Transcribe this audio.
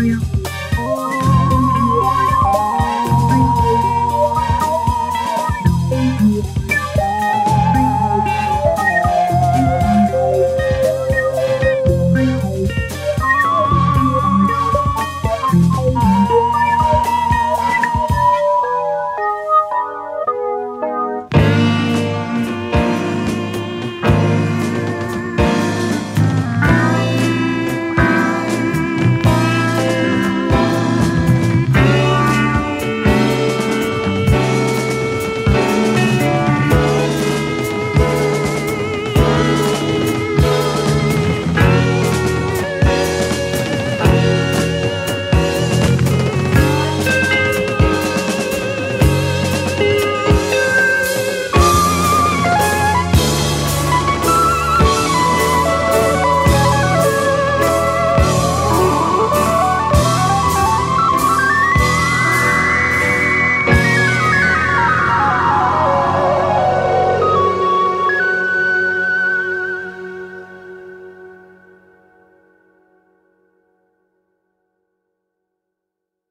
Bye, y'all.